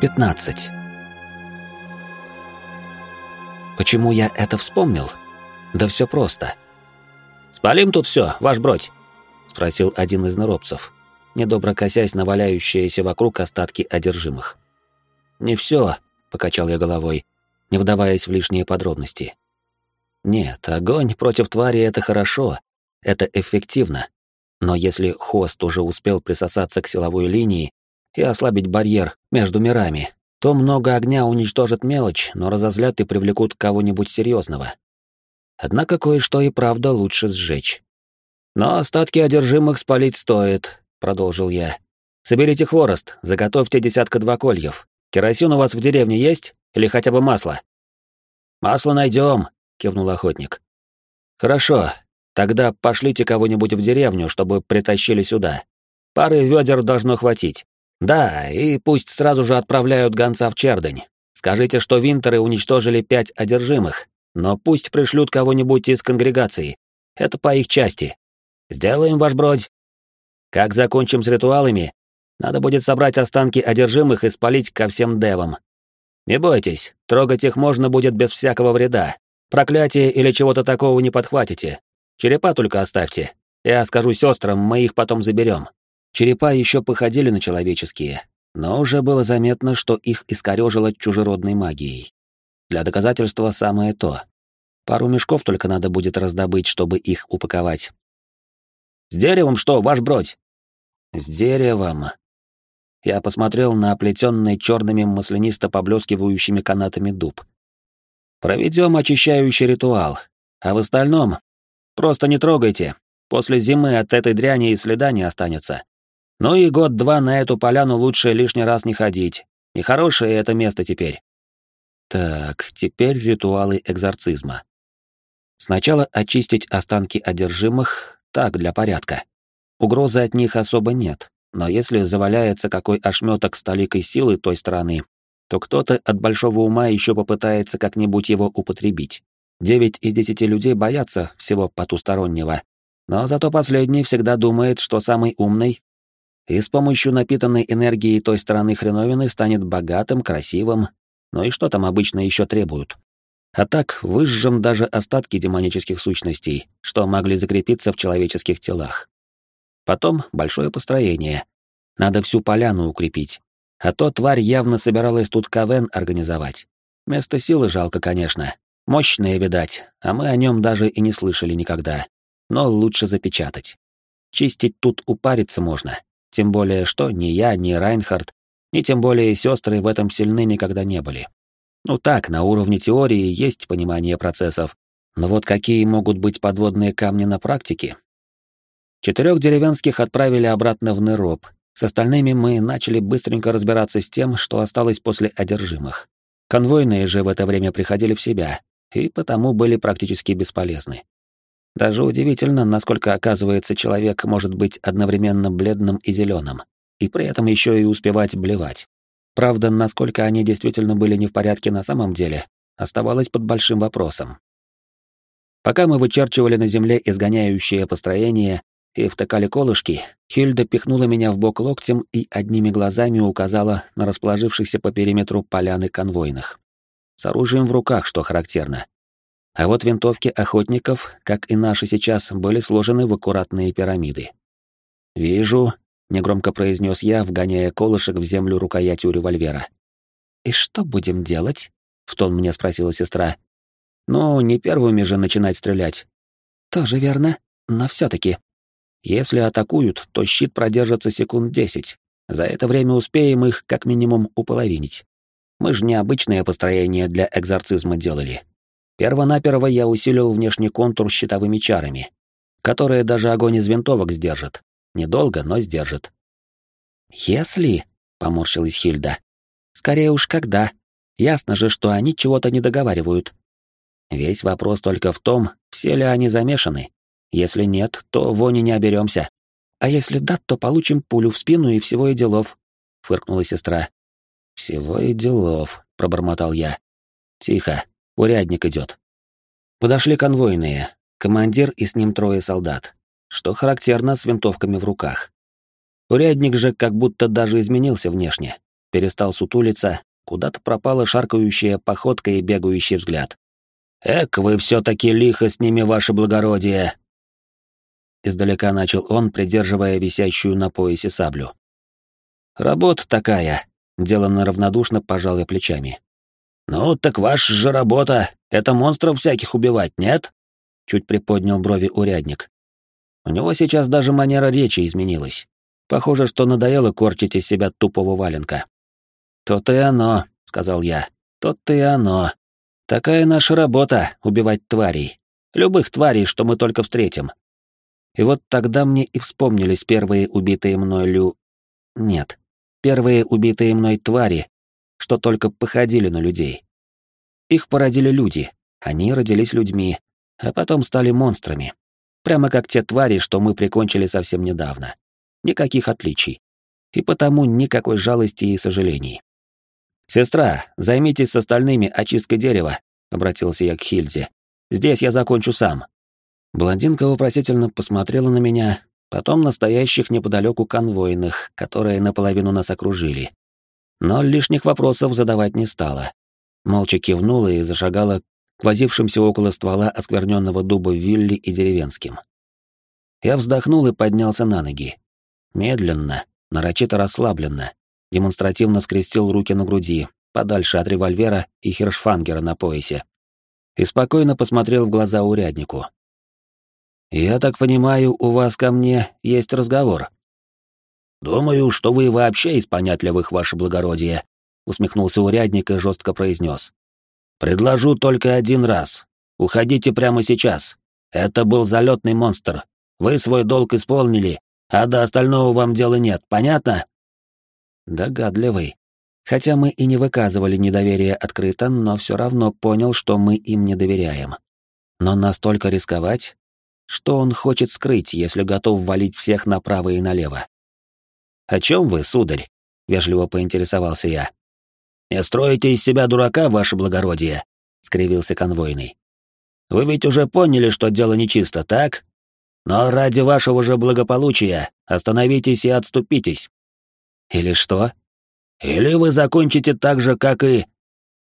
15. Почему я это вспомнил? Да все просто. «Спалим тут все, ваш бродь?» — спросил один из наробцев, недобро косясь на валяющиеся вокруг остатки одержимых. «Не все», — покачал я головой, не вдаваясь в лишние подробности. «Нет, огонь против твари — это хорошо, это эффективно. Но если хост уже успел присосаться к силовой линии, и ослабить барьер между мирами, то много огня уничтожит мелочь, но разозлят и привлекут кого-нибудь серьезного. Однако кое-что и правда лучше сжечь. «Но остатки одержимых спалить стоит», — продолжил я. «Соберите хворост, заготовьте десятка-два кольев. Керосин у вас в деревне есть? Или хотя бы масло?» «Масло найдем», — кивнул охотник. «Хорошо, тогда пошлите кого-нибудь в деревню, чтобы притащили сюда. Пары ведер должно хватить. Да, и пусть сразу же отправляют гонца в Чердень. Скажите, что винтеры уничтожили пять одержимых, но пусть пришлют кого-нибудь из конгрегации. Это по их части. Сделаем, ваш бродь. Как закончим с ритуалами, надо будет собрать останки одержимых и спалить ко всем девам. Не бойтесь, трогать их можно будет без всякого вреда. Проклятие или чего-то такого не подхватите. Черепа только оставьте. Я скажу сестрам, мы их потом заберем. Черепа еще походили на человеческие, но уже было заметно, что их искорежило чужеродной магией. Для доказательства самое то. Пару мешков только надо будет раздобыть, чтобы их упаковать. «С деревом что, ваш бродь?» «С деревом». Я посмотрел на оплетенный черными маслянисто поблескивающими канатами дуб. «Проведем очищающий ритуал, а в остальном просто не трогайте. После зимы от этой дряни и следа не останется. Ну и год-два на эту поляну лучше лишний раз не ходить. Нехорошее это место теперь. Так, теперь ритуалы экзорцизма. Сначала очистить останки одержимых, так, для порядка. Угрозы от них особо нет, но если заваляется какой ошметок с толикой силы той стороны, то кто-то от большого ума еще попытается как-нибудь его употребить. Девять из десяти людей боятся всего потустороннего, но зато последний всегда думает, что самый умный и с помощью напитанной энергии той стороны хреновины станет богатым, красивым, ну и что там обычно еще требуют. А так, выжжем даже остатки демонических сущностей, что могли закрепиться в человеческих телах. Потом большое построение. Надо всю поляну укрепить. А то тварь явно собиралась тут КВН организовать. Место силы жалко, конечно. Мощное, видать, а мы о нем даже и не слышали никогда. Но лучше запечатать. Чистить тут упариться можно. Тем более, что ни я, ни Райнхард, ни тем более сестры в этом сильны никогда не были. Ну так, на уровне теории есть понимание процессов, но вот какие могут быть подводные камни на практике? Четырех деревенских отправили обратно в Нероп. С остальными мы начали быстренько разбираться с тем, что осталось после одержимых. Конвойные же в это время приходили в себя, и потому были практически бесполезны. Даже удивительно, насколько, оказывается, человек может быть одновременно бледным и зеленым, и при этом еще и успевать блевать. Правда, насколько они действительно были не в порядке на самом деле, оставалось под большим вопросом. Пока мы вычерчивали на земле изгоняющее построение и втыкали колышки, Хильда пихнула меня в бок локтем и одними глазами указала на расположившихся по периметру поляны конвойных. С оружием в руках, что характерно. А вот винтовки охотников, как и наши сейчас, были сложены в аккуратные пирамиды. «Вижу», — негромко произнес я, вгоняя колышек в землю рукоятью револьвера. «И что будем делать?» — в тон мне спросила сестра. «Ну, не первыми же начинать стрелять». «Тоже верно, но все-таки. Если атакуют, то щит продержится секунд десять. За это время успеем их как минимум уполовинить. Мы же не обычное построение для экзорцизма делали, Первонаперво я усилил внешний контур щитовыми чарами, которые даже огонь из винтовок сдержит. Недолго, но сдержит. «Если...» — поморщилась Хильда. «Скорее уж когда. Ясно же, что они чего-то не договаривают. Весь вопрос только в том, все ли они замешаны. Если нет, то вони не оберемся. А если да, то получим пулю в спину и всего и делов», — фыркнула сестра. «Всего и делов», — пробормотал я. «Тихо, Урядник идет. Подошли конвойные, командир и с ним трое солдат, что характерно с винтовками в руках. Урядник же как будто даже изменился внешне. перестал сутулиться, куда-то пропала шаркающая походка и бегающий взгляд. «Эк, вы все-таки лихо с ними, ваше благородие!» Издалека начал он, придерживая висящую на поясе саблю. «Работа такая», — деланно равнодушно пожал я плечами. «Ну, так ваша же работа — это монстров всяких убивать, нет?» Чуть приподнял брови урядник. У него сейчас даже манера речи изменилась. Похоже, что надоело корчить из себя тупого валенка. «То-то и оно», — сказал я. «То-то и оно. Такая наша работа — убивать тварей. Любых тварей, что мы только встретим. И вот тогда мне и вспомнились первые убитые мной лю... Нет, первые убитые мной твари, что только походили на людей. Их породили люди, они родились людьми, а потом стали монстрами. Прямо как те твари, что мы прикончили совсем недавно. Никаких отличий. И потому никакой жалости и сожалений. «Сестра, займитесь с остальными очисткой дерева», — обратился я к Хильде. «Здесь я закончу сам». Блондинка вопросительно посмотрела на меня, потом настоящих неподалеку конвойных, которые наполовину нас окружили. Но лишних вопросов задавать не стала. Молча кивнула и зашагала к возившимся около ствола оскверненного дуба Вилли и деревенским. Я вздохнул и поднялся на ноги. Медленно, нарочито расслабленно, демонстративно скрестил руки на груди, подальше от револьвера и хиршфангера на поясе. И спокойно посмотрел в глаза уряднику. «Я так понимаю, у вас ко мне есть разговор?» «Думаю, что вы вообще из понятливых, ваше благородие», — усмехнулся урядник и жестко произнес. «Предложу только один раз. Уходите прямо сейчас. Это был залетный монстр. Вы свой долг исполнили, а до остального вам дела нет, понятно?» Догадливый. Хотя мы и не выказывали недоверия открыто, но все равно понял, что мы им не доверяем. Но настолько рисковать? Что он хочет скрыть, если готов валить всех направо и налево? «О чем вы, сударь?» — вежливо поинтересовался я. «Не строите из себя дурака, ваше благородие», — скривился конвойный. «Вы ведь уже поняли, что дело нечисто, так? Но ради вашего же благополучия остановитесь и отступитесь. Или что? Или вы закончите так же, как и...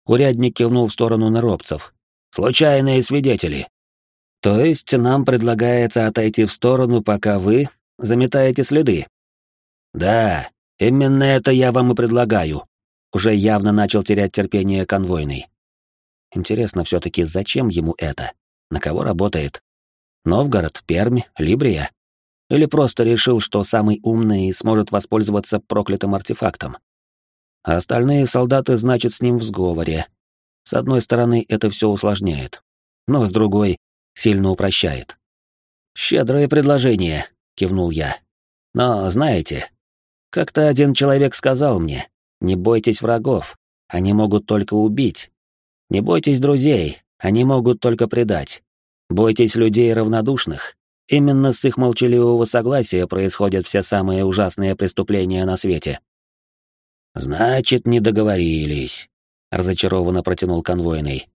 Урядник кивнул в сторону наробцев. Случайные свидетели. То есть нам предлагается отойти в сторону, пока вы заметаете следы? Да, именно это я вам и предлагаю. Уже явно начал терять терпение конвойный. Интересно все-таки, зачем ему это? На кого работает? Новгород, Пермь, Либрия? Или просто решил, что самый умный сможет воспользоваться проклятым артефактом. А остальные солдаты, значит, с ним в сговоре. С одной стороны, это все усложняет, но с другой — сильно упрощает. «Щедрое предложение», — кивнул я. «Но, знаете, как-то один человек сказал мне, не бойтесь врагов, они могут только убить. Не бойтесь друзей, они могут только предать. Бойтесь людей равнодушных, Именно с их молчаливого согласия происходят все самые ужасные преступления на свете. Значит, не договорились, разочарованно протянул конвойный.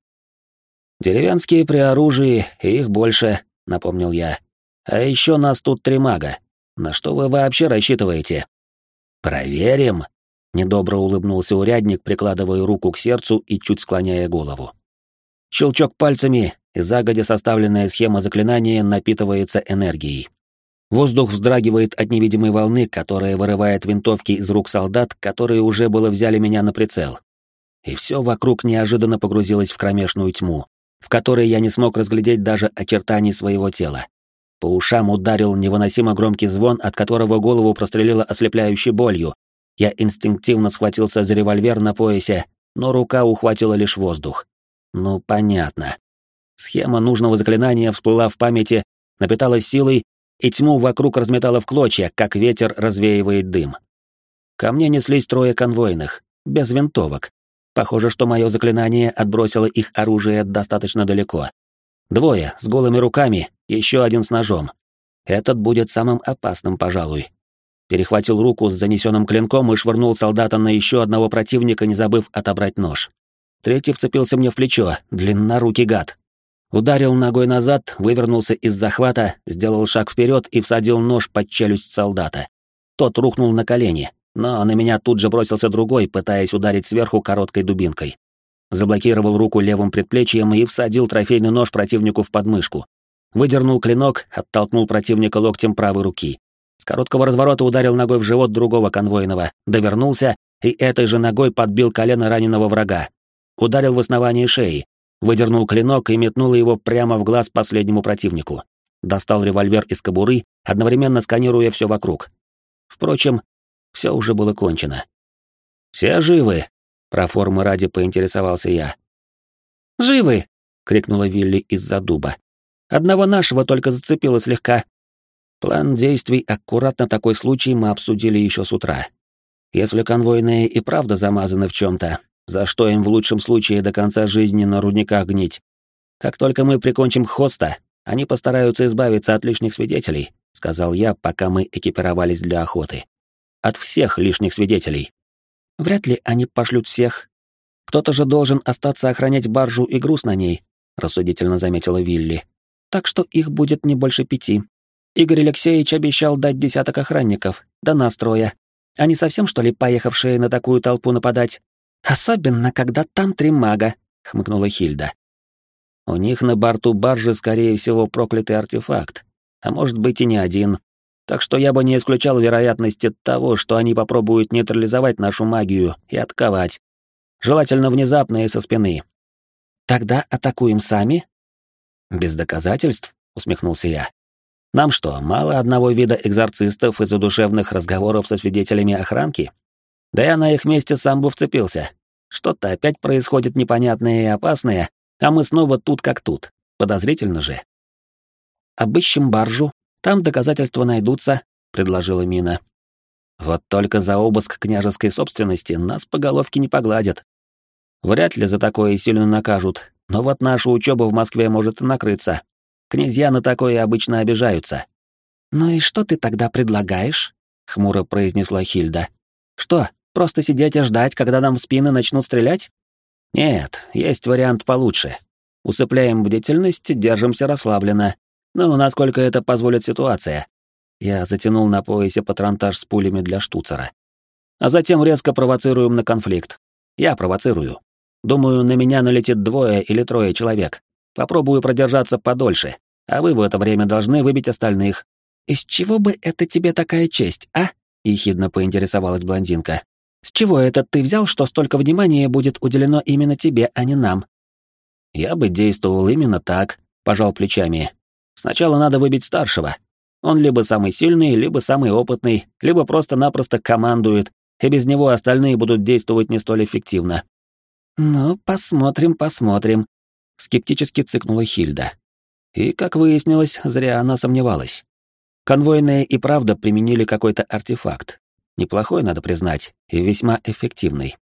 Деревенские при оружии, их больше, напомнил я. А еще нас тут три мага. На что вы вообще рассчитываете? Проверим, недобро улыбнулся урядник, прикладывая руку к сердцу и чуть склоняя голову. Щелчок пальцами, и загодя составленная схема заклинания напитывается энергией. Воздух вздрагивает от невидимой волны, которая вырывает винтовки из рук солдат, которые уже было взяли меня на прицел. И все вокруг неожиданно погрузилось в кромешную тьму, в которой я не смог разглядеть даже очертаний своего тела. По ушам ударил невыносимо громкий звон, от которого голову прострелило ослепляющей болью. Я инстинктивно схватился за револьвер на поясе, но рука ухватила лишь воздух. Ну, понятно. Схема нужного заклинания всплыла в памяти, напиталась силой, и тьму вокруг разметала в клочья, как ветер развеивает дым. Ко мне неслись трое конвойных, без винтовок. Похоже, что мое заклинание отбросило их оружие достаточно далеко. Двое, с голыми руками, еще один с ножом. Этот будет самым опасным, пожалуй. Перехватил руку с занесенным клинком и швырнул солдата на еще одного противника, не забыв отобрать нож. Третий вцепился мне в плечо, длиннорукий гад. Ударил ногой назад, вывернулся из захвата, сделал шаг вперед и всадил нож под челюсть солдата. Тот рухнул на колени, но на меня тут же бросился другой, пытаясь ударить сверху короткой дубинкой. Заблокировал руку левым предплечьем и всадил трофейный нож противнику в подмышку. Выдернул клинок, оттолкнул противника локтем правой руки. С короткого разворота ударил ногой в живот другого конвойного, довернулся и этой же ногой подбил колено раненого врага. Ударил в основание шеи, выдернул клинок и метнул его прямо в глаз последнему противнику. Достал револьвер из кобуры, одновременно сканируя все вокруг. Впрочем, все уже было кончено. «Все живы?» — про формы ради поинтересовался я. «Живы!» — крикнула Вилли из-за дуба. «Одного нашего только зацепило слегка». План действий аккуратно такой случай мы обсудили еще с утра. Если конвойные и правда замазаны в чем-то, за что им в лучшем случае до конца жизни на рудниках гнить? Как только мы прикончим хоста, они постараются избавиться от лишних свидетелей, сказал я, пока мы экипировались для охоты. От всех лишних свидетелей. Вряд ли они пошлют всех. Кто-то же должен остаться охранять баржу и груз на ней, рассудительно заметила Вилли. Так что их будет не больше пяти. Игорь Алексеевич обещал дать десяток охранников, до настроя. Они совсем, что ли, поехавшие на такую толпу нападать? Особенно, когда там три мага, хмыкнула Хильда. У них на борту баржи, скорее всего, проклятый артефакт, а может быть и не один. Так что я бы не исключал вероятности того, что они попробуют нейтрализовать нашу магию и отковать. Желательно внезапно и со спины. Тогда атакуем сами? Без доказательств, усмехнулся я. Нам что, мало одного вида экзорцистов и задушевных разговоров со свидетелями охранки? Да я на их месте сам бы вцепился. Что-то опять происходит непонятное и опасное, а мы снова тут как тут. Подозрительно же. Обыщем баржу, там доказательства найдутся, предложила Мина. Вот только за обыск княжеской собственности нас по головке не погладят. Вряд ли за такое сильно накажут, но вот наша учеба в Москве может накрыться. Князья на такое обычно обижаются. «Ну и что ты тогда предлагаешь?» — хмуро произнесла Хильда. «Что, просто сидеть и ждать, когда нам в спины начнут стрелять?» «Нет, есть вариант получше. Усыпляем бдительность, держимся расслабленно. Но насколько это позволит ситуация?» Я затянул на поясе патронтаж с пулями для штуцера. А затем резко провоцируем на конфликт. Я провоцирую. Думаю, на меня налетит двое или трое человек. Попробую продержаться подольше, а вы в это время должны выбить остальных. Из чего бы это тебе такая честь, а? ехидно поинтересовалась блондинка. С чего это ты взял, что столько внимания будет уделено именно тебе, а не нам? Я бы действовал именно так, пожал плечами. Сначала надо выбить старшего. Он либо самый сильный, либо самый опытный, либо просто-напросто командует, и без него остальные будут действовать не столь эффективно. Ну, посмотрим, посмотрим, скептически цыкнула Хильда. И, как выяснилось, зря она сомневалась. Конвойные и правда применили какой-то артефакт. Неплохой, надо признать, и весьма эффективный.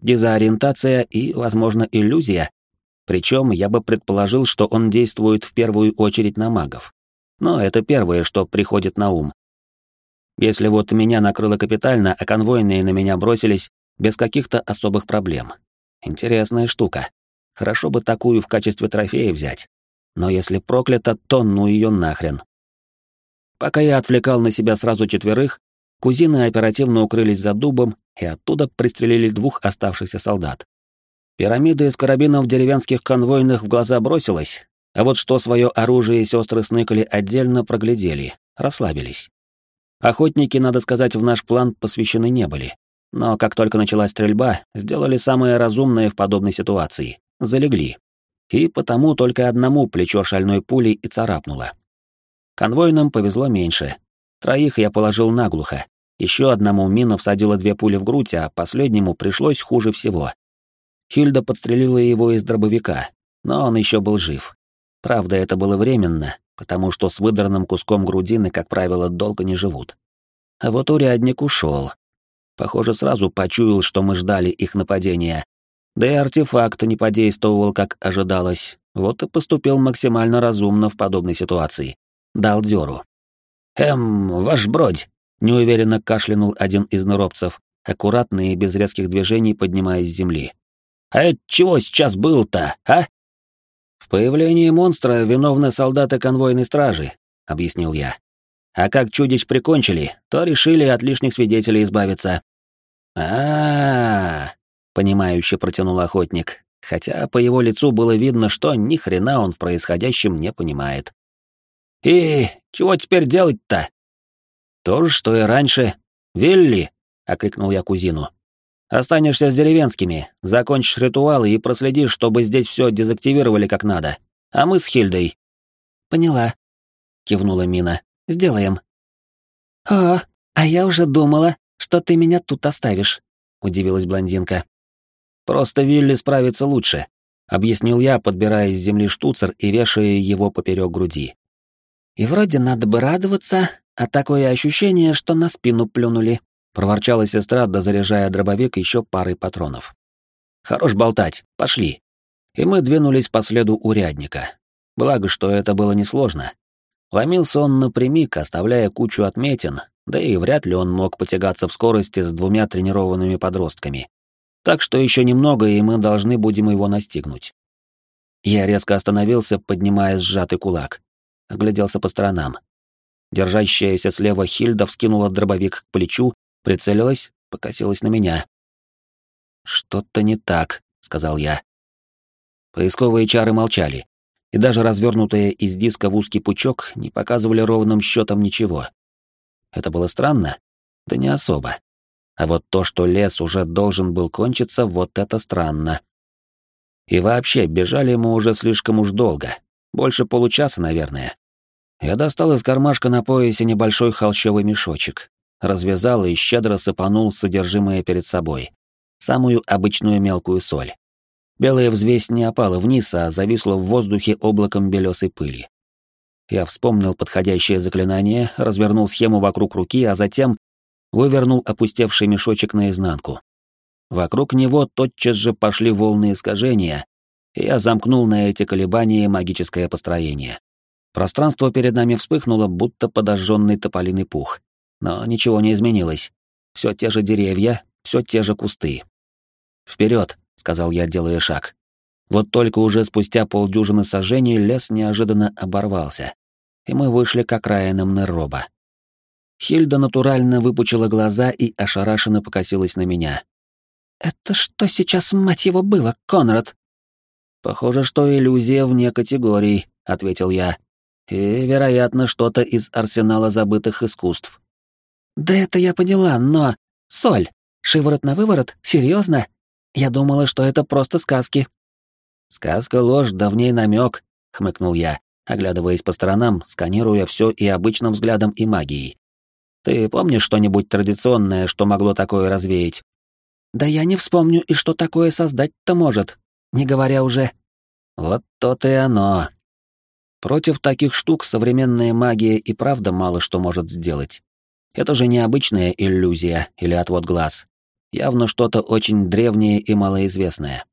Дезориентация и, возможно, иллюзия. Причем я бы предположил, что он действует в первую очередь на магов. Но это первое, что приходит на ум. Если вот меня накрыло капитально, а конвойные на меня бросились без каких-то особых проблем. Интересная штука. Хорошо бы такую в качестве трофея взять. Но если проклято, то ну ее нахрен. Пока я отвлекал на себя сразу четверых, кузины оперативно укрылись за дубом и оттуда пристрелили двух оставшихся солдат. Пирамида из карабинов деревенских конвойных в глаза бросилась, а вот что свое оружие сестры сныкали отдельно проглядели, расслабились. Охотники, надо сказать, в наш план посвящены не были. Но как только началась стрельба, сделали самое разумное в подобной ситуации залегли. И потому только одному плечо шальной пулей и царапнуло. Конвойным повезло меньше. Троих я положил наглухо. Еще одному мина всадила две пули в грудь, а последнему пришлось хуже всего. Хильда подстрелила его из дробовика, но он еще был жив. Правда, это было временно, потому что с выдранным куском грудины, как правило, долго не живут. А вот урядник ушел. Похоже, сразу почуял, что мы ждали их нападения, да и артефакт не подействовал, как ожидалось, вот и поступил максимально разумно в подобной ситуации. Дал дёру. «Эм, ваш бродь!» — неуверенно кашлянул один из норобцев, аккуратно и без резких движений поднимаясь с земли. «А это чего сейчас был-то, а?» «В появлении монстра виновны солдаты конвойной стражи», — объяснил я. «А как чудищ прикончили, то решили от лишних свидетелей избавиться. а, понимающе протянул охотник, хотя по его лицу было видно, что ни хрена он в происходящем не понимает. «И чего теперь делать-то?» «То же, что и раньше. Вилли!» — окрикнул я кузину. «Останешься с деревенскими, закончишь ритуалы и проследишь, чтобы здесь все дезактивировали как надо. А мы с Хильдой». «Поняла», — кивнула Мина. «Сделаем». «О, а я уже думала, что ты меня тут оставишь», — удивилась блондинка. «Просто Вилли справится лучше», — объяснил я, подбирая с земли штуцер и вешая его поперек груди. «И вроде надо бы радоваться, а такое ощущение, что на спину плюнули», — проворчала сестра, дозаряжая дробовик еще парой патронов. «Хорош болтать, пошли». И мы двинулись по следу урядника. Благо, что это было несложно. Ломился он напрямик, оставляя кучу отметин, да и вряд ли он мог потягаться в скорости с двумя тренированными подростками. Так что еще немного, и мы должны будем его настигнуть. Я резко остановился, поднимая сжатый кулак. Огляделся по сторонам. Держащаяся слева Хильда вскинула дробовик к плечу, прицелилась, покосилась на меня. «Что-то не так», — сказал я. Поисковые чары молчали, и даже развернутые из диска в узкий пучок не показывали ровным счетом ничего. Это было странно? Да не особо. А вот то, что лес уже должен был кончиться, вот это странно. И вообще, бежали мы уже слишком уж долго. Больше получаса, наверное. Я достал из кармашка на поясе небольшой холщовый мешочек, развязал и щедро сыпанул содержимое перед собой. Самую обычную мелкую соль. Белая взвесь не опала вниз, а зависла в воздухе облаком белесой пыли. Я вспомнил подходящее заклинание, развернул схему вокруг руки, а затем вывернул опустевший мешочек наизнанку. Вокруг него тотчас же пошли волны искажения, и я замкнул на эти колебания магическое построение. Пространство перед нами вспыхнуло, будто подожженный тополиный пух. Но ничего не изменилось. Все те же деревья, все те же кусты. Вперед, сказал я, делая шаг. Вот только уже спустя полдюжины сажений лес неожиданно оборвался и мы вышли к окраинам Нероба. Хильда натурально выпучила глаза и ошарашенно покосилась на меня. «Это что сейчас, мать его, было, Конрад?» «Похоже, что иллюзия вне категорий», — ответил я. «И, вероятно, что-то из арсенала забытых искусств». «Да это я поняла, но... Соль, шиворот на выворот? Серьезно? Я думала, что это просто сказки». «Сказка ложь, да в ней намек», — хмыкнул я оглядываясь по сторонам, сканируя все и обычным взглядом, и магией. «Ты помнишь что-нибудь традиционное, что могло такое развеять?» «Да я не вспомню, и что такое создать-то может, не говоря уже...» «Вот то-то и оно. Против таких штук современная магия и правда мало что может сделать. Это же не обычная иллюзия или отвод глаз. Явно что-то очень древнее и малоизвестное.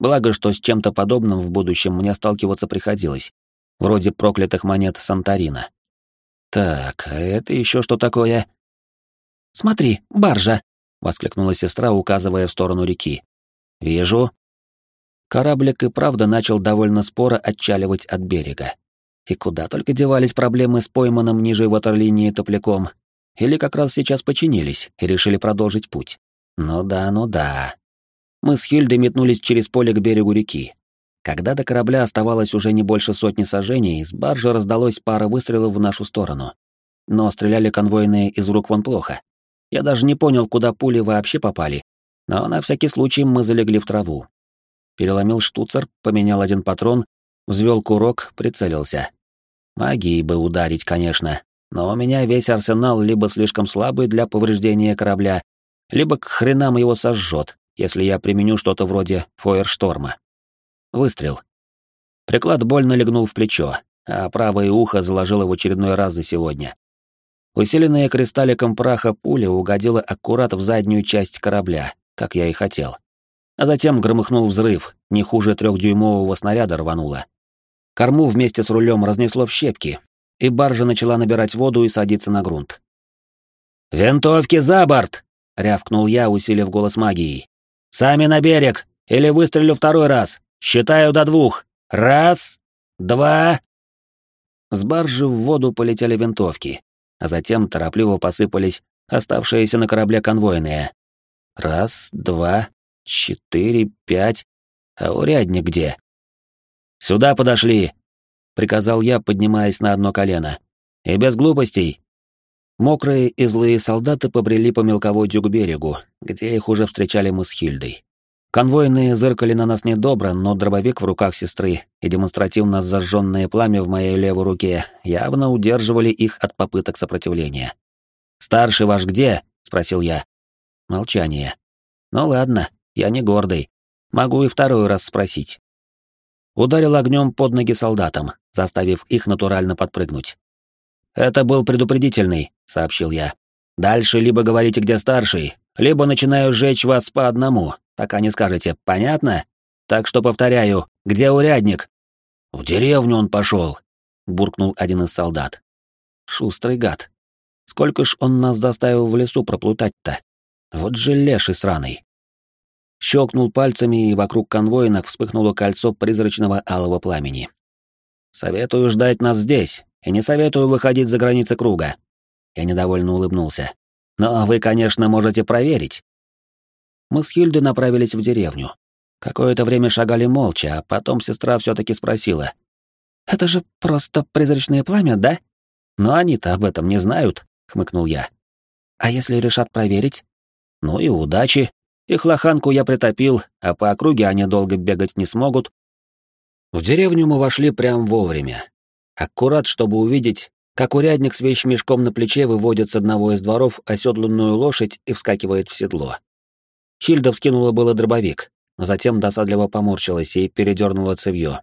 Благо, что с чем-то подобным в будущем мне сталкиваться приходилось вроде проклятых монет Санторина. Так, а это еще что такое? Смотри, баржа! воскликнула сестра, указывая в сторону реки. Вижу. Кораблик и правда начал довольно споро отчаливать от берега. И куда только девались проблемы с пойманным ниже ватерлинии топляком. Или как раз сейчас починились и решили продолжить путь. Ну да, ну да. Мы с Хильдой метнулись через поле к берегу реки. Когда до корабля оставалось уже не больше сотни сажений, с баржи раздалось пара выстрелов в нашу сторону. Но стреляли конвойные из рук вон плохо. Я даже не понял, куда пули вообще попали, но на всякий случай мы залегли в траву. Переломил штуцер, поменял один патрон, взвел курок, прицелился. Магией бы ударить, конечно, но у меня весь арсенал либо слишком слабый для повреждения корабля, либо к хренам его сожжет, если я применю что-то вроде фойершторма. Выстрел. Приклад больно легнул в плечо, а правое ухо заложило в очередной раз за сегодня. Усиленная кристалликом праха пуля угодила аккурат в заднюю часть корабля, как я и хотел. А затем громыхнул взрыв, не хуже трехдюймового снаряда рвануло. Корму вместе с рулем разнесло в щепки, и баржа начала набирать воду и садиться на грунт. «Винтовки за борт!» — рявкнул я, усилив голос магии. «Сами на берег! Или выстрелю второй раз!» Считаю до двух. Раз, два...» С баржи в воду полетели винтовки, а затем торопливо посыпались оставшиеся на корабле конвойные. Раз, два, четыре, пять. А урядник где? Сюда подошли, приказал я, поднимаясь на одно колено. И без глупостей. Мокрые и злые солдаты побрели по мелководью к берегу, где их уже встречали мы с Хильдой. Конвойные зыркали на нас недобро, но дробовик в руках сестры и демонстративно зажженное пламя в моей левой руке явно удерживали их от попыток сопротивления. «Старший ваш где?» — спросил я. Молчание. «Ну ладно, я не гордый. Могу и второй раз спросить». Ударил огнем под ноги солдатам, заставив их натурально подпрыгнуть. «Это был предупредительный», — сообщил я. «Дальше либо говорите, где старший, либо начинаю сжечь вас по одному, пока не скажете, понятно? Так что повторяю, где урядник?» «В деревню он пошел», — буркнул один из солдат. «Шустрый гад. Сколько ж он нас заставил в лесу проплутать-то? Вот же леший сраный». Щелкнул пальцами, и вокруг конвоинок вспыхнуло кольцо призрачного алого пламени. «Советую ждать нас здесь, и не советую выходить за границы круга». Я недовольно улыбнулся. «Но вы, конечно, можете проверить мы с Хильдой направились в деревню. Какое-то время шагали молча, а потом сестра все-таки спросила. «Это же просто призрачное пламя, да?» «Но они-то об этом не знают», — хмыкнул я. «А если решат проверить?» «Ну и удачи. Их лоханку я притопил, а по округе они долго бегать не смогут». В деревню мы вошли прямо вовремя. Аккурат, чтобы увидеть, как урядник с вещмешком на плече выводит с одного из дворов оседланную лошадь и вскакивает в седло. Хильда вскинула было дробовик, но затем досадливо поморщилась и передернула цевьё.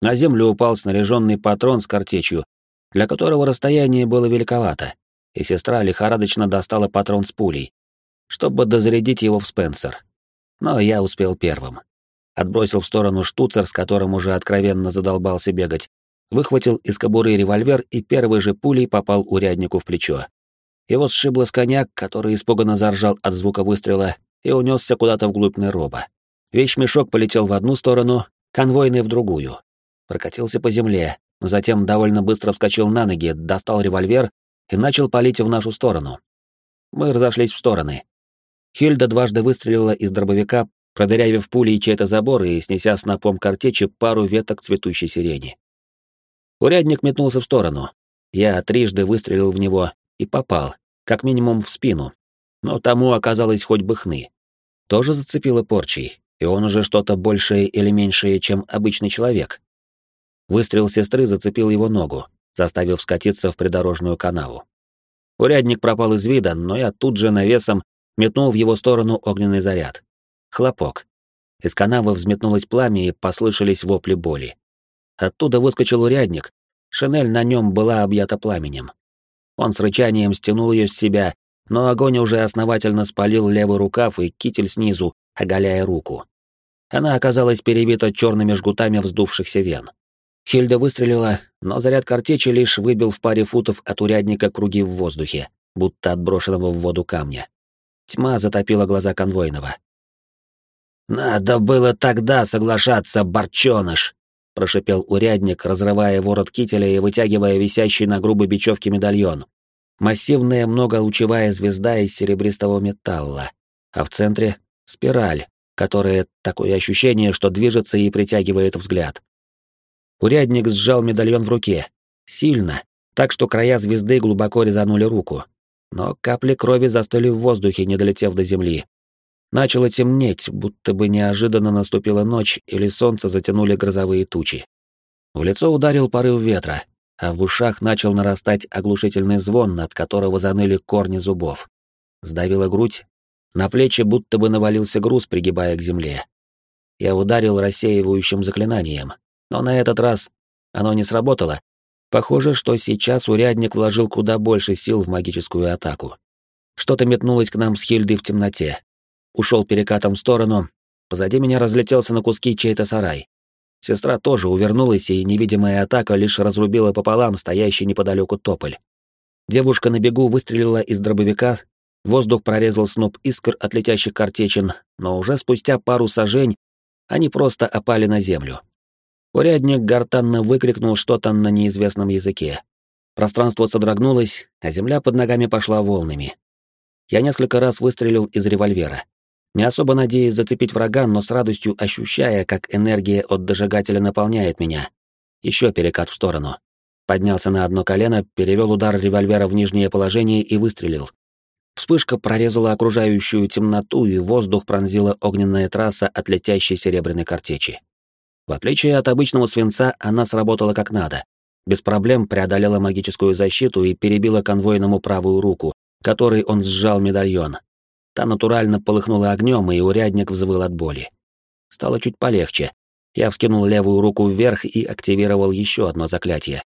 На землю упал снаряженный патрон с картечью, для которого расстояние было великовато, и сестра лихорадочно достала патрон с пулей, чтобы дозарядить его в Спенсер. Но я успел первым. Отбросил в сторону штуцер, с которым уже откровенно задолбался бегать, выхватил из кобуры револьвер и первой же пулей попал уряднику в плечо. Его сшибло с коня, который испуганно заржал от звука выстрела и унесся куда-то вглубь нероба. Вещмешок полетел в одну сторону, конвойный в другую. Прокатился по земле, но затем довольно быстро вскочил на ноги, достал револьвер и начал палить в нашу сторону. Мы разошлись в стороны. Хильда дважды выстрелила из дробовика, продырявив пулей чей-то забор и снеся снопом картечи пару веток цветущей сирени. Урядник метнулся в сторону. Я трижды выстрелил в него и попал, как минимум в спину, но тому оказалось хоть бы хны. Тоже зацепило порчей, и он уже что-то большее или меньшее, чем обычный человек. Выстрел сестры зацепил его ногу, заставив скатиться в придорожную канаву. Урядник пропал из вида, но я тут же навесом метнул в его сторону огненный заряд. Хлопок. Из канавы взметнулось пламя и послышались вопли боли. Оттуда выскочил урядник. Шинель на нем была объята пламенем. Он с рычанием стянул ее с себя но огонь уже основательно спалил левый рукав и китель снизу, оголяя руку. Она оказалась перевита черными жгутами вздувшихся вен. Хильда выстрелила, но заряд картечи лишь выбил в паре футов от урядника круги в воздухе, будто отброшенного в воду камня. Тьма затопила глаза конвойного. «Надо было тогда соглашаться, борченыш!» — прошипел урядник, разрывая ворот кителя и вытягивая висящий на грубой бечевке медальон, массивная многолучевая звезда из серебристого металла, а в центре — спираль, которая такое ощущение, что движется и притягивает взгляд. Урядник сжал медальон в руке. Сильно, так что края звезды глубоко резанули руку. Но капли крови застыли в воздухе, не долетев до земли. Начало темнеть, будто бы неожиданно наступила ночь или солнце затянули грозовые тучи. В лицо ударил порыв ветра, а в ушах начал нарастать оглушительный звон, от которого заныли корни зубов. Сдавила грудь, на плечи будто бы навалился груз, пригибая к земле. Я ударил рассеивающим заклинанием, но на этот раз оно не сработало. Похоже, что сейчас урядник вложил куда больше сил в магическую атаку. Что-то метнулось к нам с Хильдой в темноте. Ушел перекатом в сторону, позади меня разлетелся на куски чей-то сарай. Сестра тоже увернулась, и невидимая атака лишь разрубила пополам стоящий неподалеку тополь. Девушка на бегу выстрелила из дробовика, воздух прорезал сноп искр от летящих картечин, но уже спустя пару сажень они просто опали на землю. Урядник гортанно выкрикнул что-то на неизвестном языке. Пространство содрогнулось, а земля под ногами пошла волнами. Я несколько раз выстрелил из револьвера, Не особо надеясь зацепить врага, но с радостью ощущая, как энергия от дожигателя наполняет меня. Еще перекат в сторону. Поднялся на одно колено, перевел удар револьвера в нижнее положение и выстрелил. Вспышка прорезала окружающую темноту, и воздух пронзила огненная трасса от летящей серебряной картечи. В отличие от обычного свинца, она сработала как надо. Без проблем преодолела магическую защиту и перебила конвойному правую руку, которой он сжал медальон. Та натурально полыхнула огнем, и урядник взвыл от боли. Стало чуть полегче. Я вскинул левую руку вверх и активировал еще одно заклятие.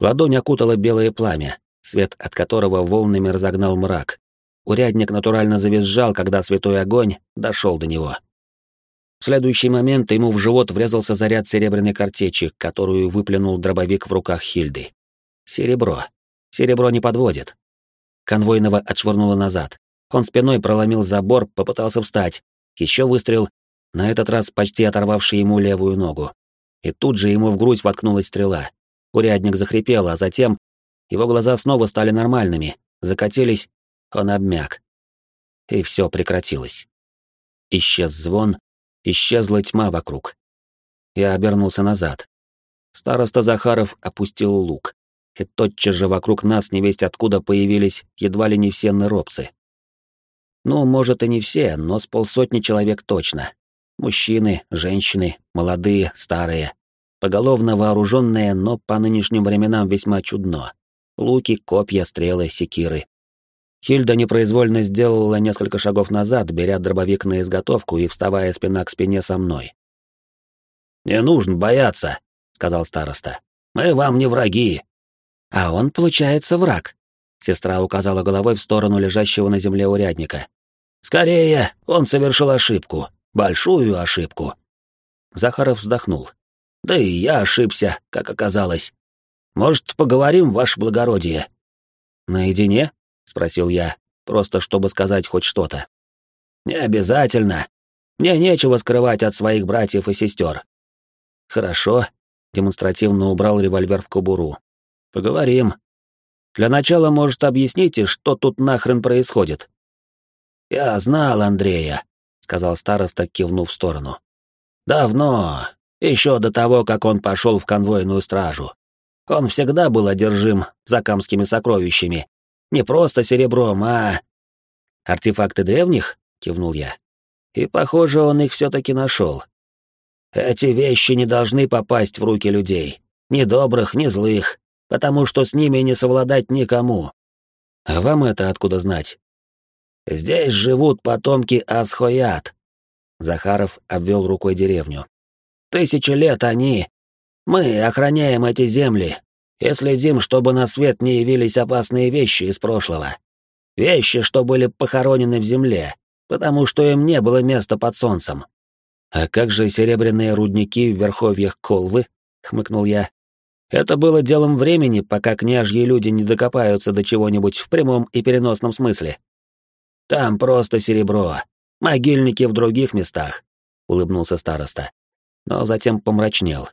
Ладонь окутала белое пламя, свет от которого волнами разогнал мрак. Урядник натурально завизжал, когда святой огонь дошел до него. В следующий момент ему в живот врезался заряд серебряной картечи, которую выплюнул дробовик в руках Хильды. Серебро. Серебро не подводит. Конвойного отшвырнуло назад. Он спиной проломил забор, попытался встать. Еще выстрел, на этот раз почти оторвавший ему левую ногу. И тут же ему в грудь воткнулась стрела. Урядник захрипел, а затем его глаза снова стали нормальными, закатились, он обмяк. И все прекратилось. Исчез звон, исчезла тьма вокруг. Я обернулся назад. Староста Захаров опустил лук, и тотчас же вокруг нас невесть откуда появились едва ли не все ныропцы. Ну, может и не все, но с полсотни человек точно. Мужчины, женщины, молодые, старые. Поголовно вооруженные, но по нынешним временам весьма чудно луки, копья, стрелы, секиры. Хильда непроизвольно сделала несколько шагов назад, беря дробовик на изготовку и вставая спина к спине со мной. «Не нужно бояться», — сказал староста. «Мы вам не враги». «А он, получается, враг», — сестра указала головой в сторону лежащего на земле урядника. «Скорее, он совершил ошибку, большую ошибку». Захаров вздохнул. «Да и я ошибся, как оказалось. Может, поговорим, ваше благородие?» «Наедине?» — спросил я, просто чтобы сказать хоть что-то. «Не обязательно. Мне нечего скрывать от своих братьев и сестер». «Хорошо», — демонстративно убрал револьвер в кобуру. «Поговорим. Для начала, может, объясните, что тут нахрен происходит?» «Я знал Андрея», — сказал староста, кивнув в сторону. «Давно, еще до того, как он пошел в конвойную стражу. Он всегда был одержим закамскими сокровищами. Не просто серебром, а... «Артефакты древних?» — кивнул я. «И, похоже, он их все-таки нашел. Эти вещи не должны попасть в руки людей. Ни добрых, ни злых, потому что с ними не совладать никому. А вам это откуда знать? Здесь живут потомки Асхоят. Захаров обвел рукой деревню. Тысячи лет они мы охраняем эти земли и следим, чтобы на свет не явились опасные вещи из прошлого. Вещи, что были похоронены в земле, потому что им не было места под солнцем. А как же серебряные рудники в верховьях Колвы? хмыкнул я. Это было делом времени, пока княжьи люди не докопаются до чего-нибудь в прямом и переносном смысле. Там просто серебро, могильники в других местах, улыбнулся староста, но затем помрачнел.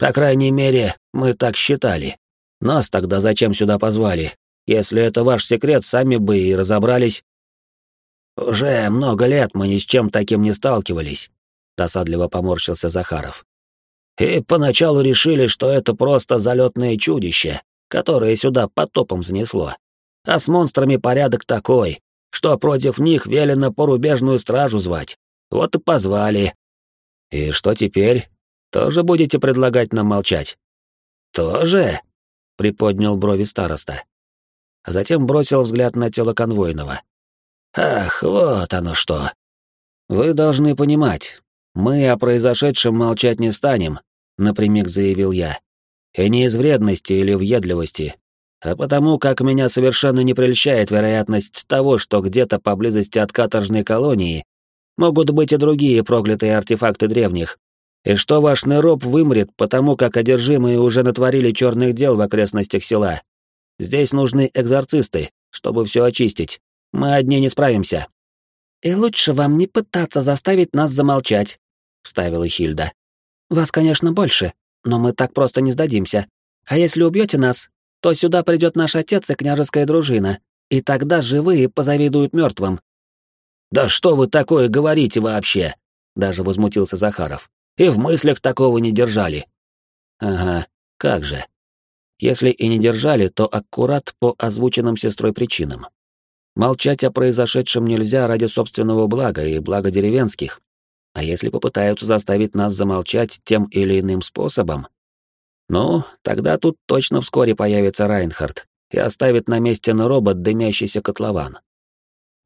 По крайней мере, мы так считали. Нас тогда зачем сюда позвали? Если это ваш секрет, сами бы и разобрались. Уже много лет мы ни с чем таким не сталкивались, досадливо поморщился Захаров. И поначалу решили, что это просто залетное чудище, которое сюда потопом занесло. А с монстрами порядок такой, что против них велено порубежную стражу звать. Вот и позвали. И что теперь? Тоже будете предлагать нам молчать? Тоже? Приподнял брови староста. А затем бросил взгляд на тело конвойного. Ах, вот оно что. Вы должны понимать, мы о произошедшем молчать не станем, напрямик заявил я. И не из вредности или въедливости, а потому как меня совершенно не прельщает вероятность того, что где-то поблизости от каторжной колонии могут быть и другие проклятые артефакты древних, и что ваш Нероп вымрет, потому как одержимые уже натворили черных дел в окрестностях села. Здесь нужны экзорцисты, чтобы все очистить. Мы одни не справимся». «И лучше вам не пытаться заставить нас замолчать», — вставила Хильда. «Вас, конечно, больше, но мы так просто не сдадимся. А если убьете нас, то сюда придет наш отец и княжеская дружина, и тогда живые позавидуют мертвым». Да что вы такое говорите вообще? Даже возмутился Захаров. И в мыслях такого не держали. Ага, как же. Если и не держали, то аккурат по озвученным сестрой причинам. Молчать о произошедшем нельзя ради собственного блага и блага деревенских. А если попытаются заставить нас замолчать тем или иным способом? Ну, тогда тут точно вскоре появится Райнхард и оставит на месте на робот дымящийся котлован.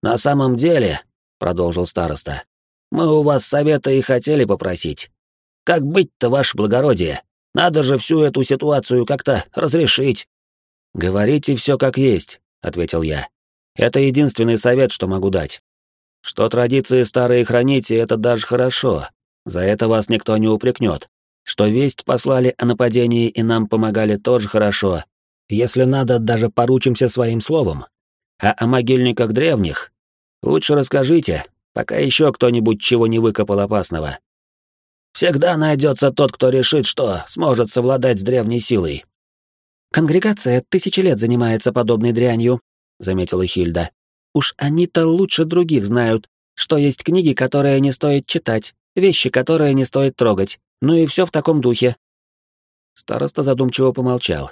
«На самом деле», — продолжил староста, — «мы у вас совета и хотели попросить. Как быть-то, ваше благородие? Надо же всю эту ситуацию как-то разрешить». «Говорите все как есть», — ответил я. «Это единственный совет, что могу дать. Что традиции старые храните, это даже хорошо. За это вас никто не упрекнет. Что весть послали о нападении и нам помогали тоже хорошо. Если надо, даже поручимся своим словом. А о могильниках древних лучше расскажите, пока еще кто-нибудь чего не выкопал опасного. Всегда найдется тот, кто решит, что сможет совладать с древней силой. Конгрегация тысячи лет занимается подобной дрянью, заметила Хильда. Уж они-то лучше других знают, что есть книги, которые не стоит читать, вещи, которые не стоит трогать, ну и все в таком духе. Староста задумчиво помолчал.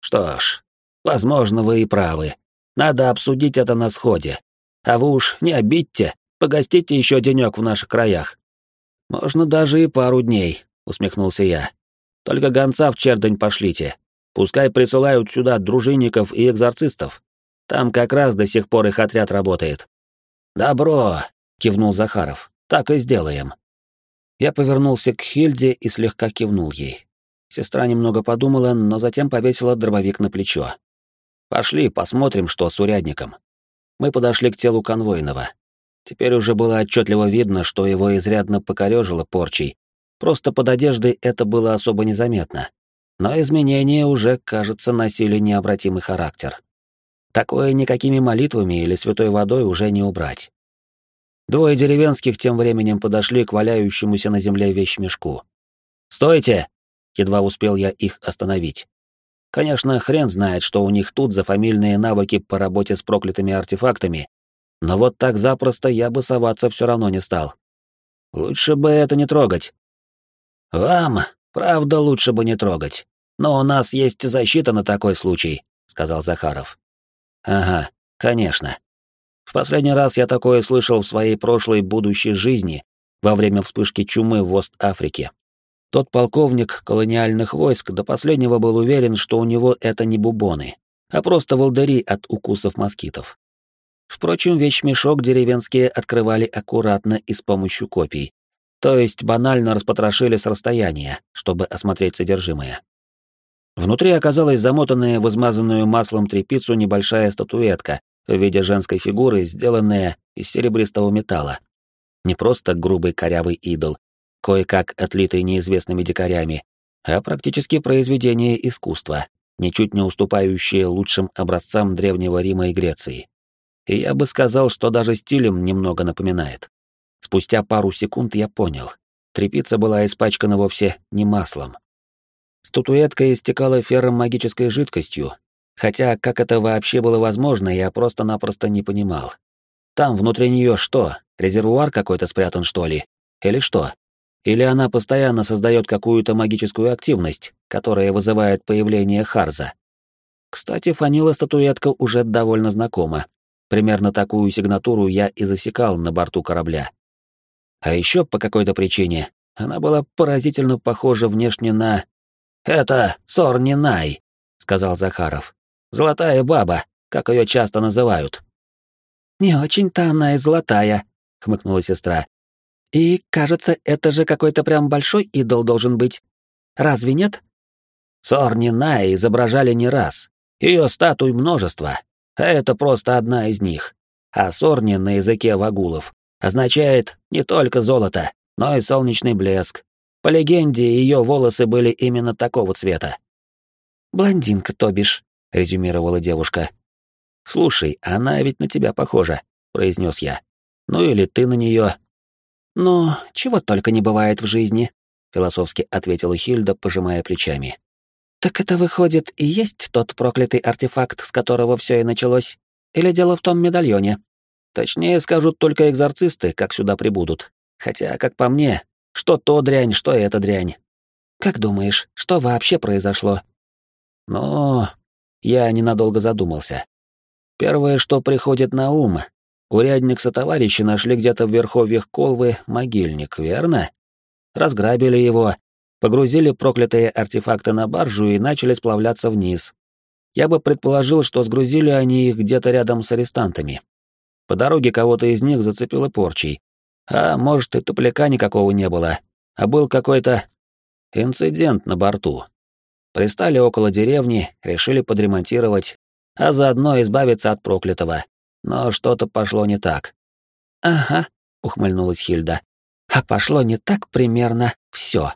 Что ж, возможно, вы и правы. Надо обсудить это на сходе. А вы уж не обидьте, погостите еще денек в наших краях. Можно даже и пару дней, усмехнулся я. Только гонца в чердень пошлите. Пускай присылают сюда дружинников и экзорцистов. Там как раз до сих пор их отряд работает. Добро, кивнул Захаров. Так и сделаем. Я повернулся к Хильде и слегка кивнул ей. Сестра немного подумала, но затем повесила дробовик на плечо. Пошли, посмотрим, что с урядником. Мы подошли к телу конвойного. Теперь уже было отчетливо видно, что его изрядно покорежило порчей. Просто под одеждой это было особо незаметно. Но изменения уже, кажется, носили необратимый характер. Такое никакими молитвами или святой водой уже не убрать. Двое деревенских тем временем подошли к валяющемуся на земле вещмешку. «Стойте!» — едва успел я их остановить. Конечно, хрен знает, что у них тут за фамильные навыки по работе с проклятыми артефактами, но вот так запросто я бы соваться все равно не стал. Лучше бы это не трогать. «Вам, правда, лучше бы не трогать. Но у нас есть защита на такой случай», — сказал Захаров. «Ага, конечно. В последний раз я такое слышал в своей прошлой будущей жизни во время вспышки чумы в Ост-Африке. Тот полковник колониальных войск до последнего был уверен, что у него это не бубоны, а просто волдыри от укусов москитов. Впрочем, вещмешок деревенские открывали аккуратно и с помощью копий, то есть банально распотрошили с расстояния, чтобы осмотреть содержимое. Внутри оказалась замотанная в измазанную маслом тряпицу небольшая статуэтка в виде женской фигуры, сделанная из серебристого металла. Не просто грубый корявый идол, кое-как отлитый неизвестными дикарями, а практически произведение искусства, ничуть не уступающее лучшим образцам Древнего Рима и Греции и я бы сказал, что даже стилем немного напоминает. Спустя пару секунд я понял. Трепица была испачкана вовсе не маслом. Статуэтка истекала ферром магической жидкостью, хотя как это вообще было возможно, я просто-напросто не понимал. Там внутри нее что, резервуар какой-то спрятан, что ли? Или что? Или она постоянно создает какую-то магическую активность, которая вызывает появление Харза? Кстати, фанила статуэтка уже довольно знакома, Примерно такую сигнатуру я и засекал на борту корабля. А еще по какой-то причине она была поразительно похожа внешне на... «Это Сорни Най», — сказал Захаров. «Золотая баба, как ее часто называют». «Не очень-то она и золотая», — хмыкнула сестра. «И, кажется, это же какой-то прям большой идол должен быть. Разве нет?» Сорни Най изображали не раз. Ее статуй множество, а это просто одна из них. А сорни на языке вагулов означает не только золото, но и солнечный блеск. По легенде, ее волосы были именно такого цвета. «Блондинка, то бишь», — резюмировала девушка. «Слушай, она ведь на тебя похожа», — произнес я. «Ну или ты на нее». «Ну, чего только не бывает в жизни», — философски ответила Хильда, пожимая плечами. Так это выходит и есть тот проклятый артефакт, с которого все и началось? Или дело в том медальоне? Точнее скажут только экзорцисты, как сюда прибудут. Хотя, как по мне, что то дрянь, что это дрянь. Как думаешь, что вообще произошло? Но я ненадолго задумался. Первое, что приходит на ум, урядник со товарищи нашли где-то в верховьях Колвы могильник, верно? Разграбили его, погрузили проклятые артефакты на баржу и начали сплавляться вниз. Я бы предположил, что сгрузили они их где-то рядом с арестантами. По дороге кого-то из них зацепило порчей. А может, и топляка никакого не было, а был какой-то инцидент на борту. Пристали около деревни, решили подремонтировать, а заодно избавиться от проклятого. Но что-то пошло не так. «Ага», — ухмыльнулась Хильда. «А пошло не так примерно все».